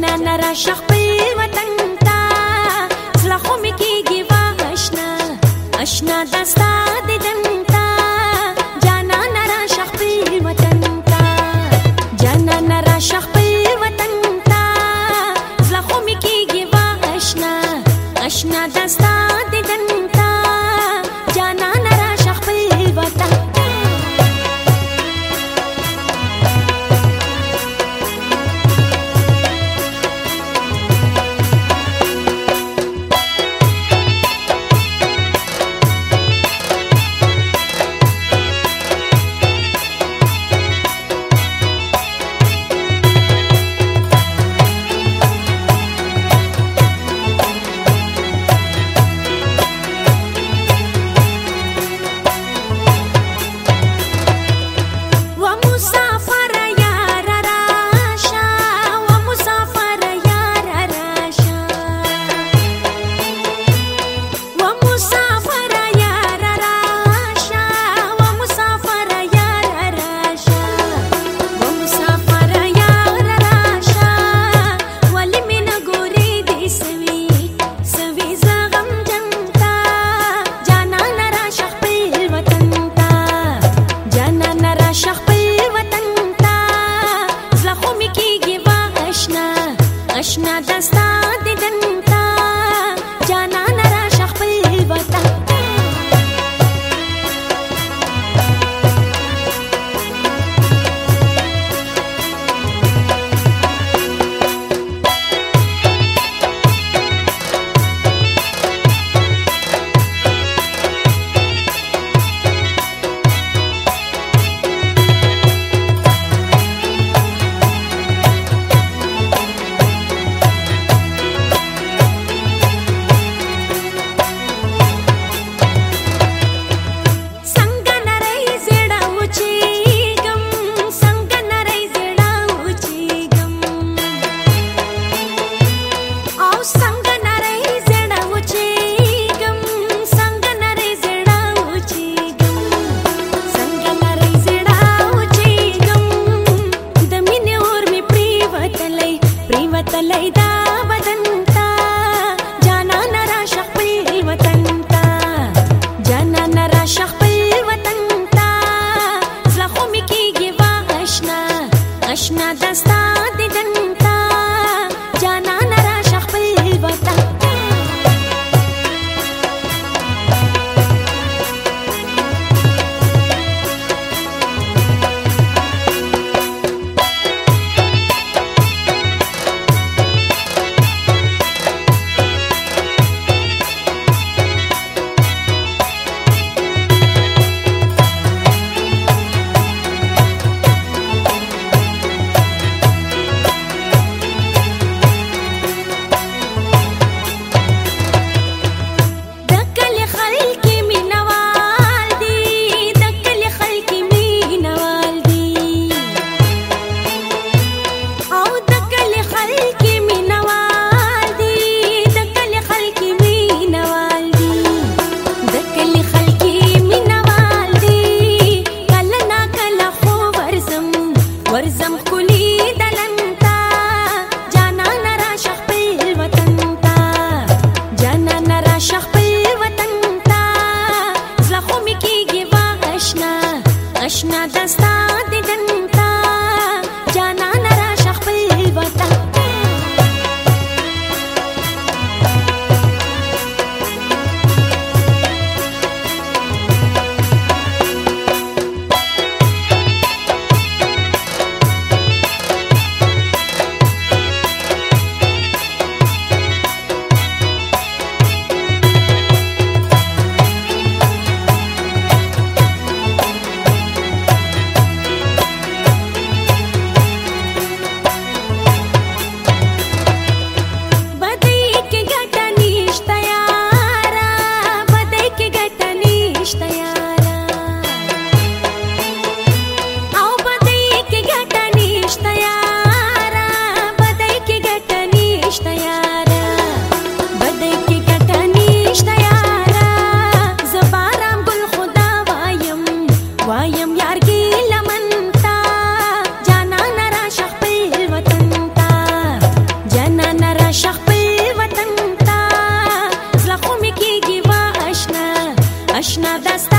کنه نرا شخ په وطن تا زلخو می کیږي وا آشنا آشنا دستا Krishna Dastan Aș n-a dat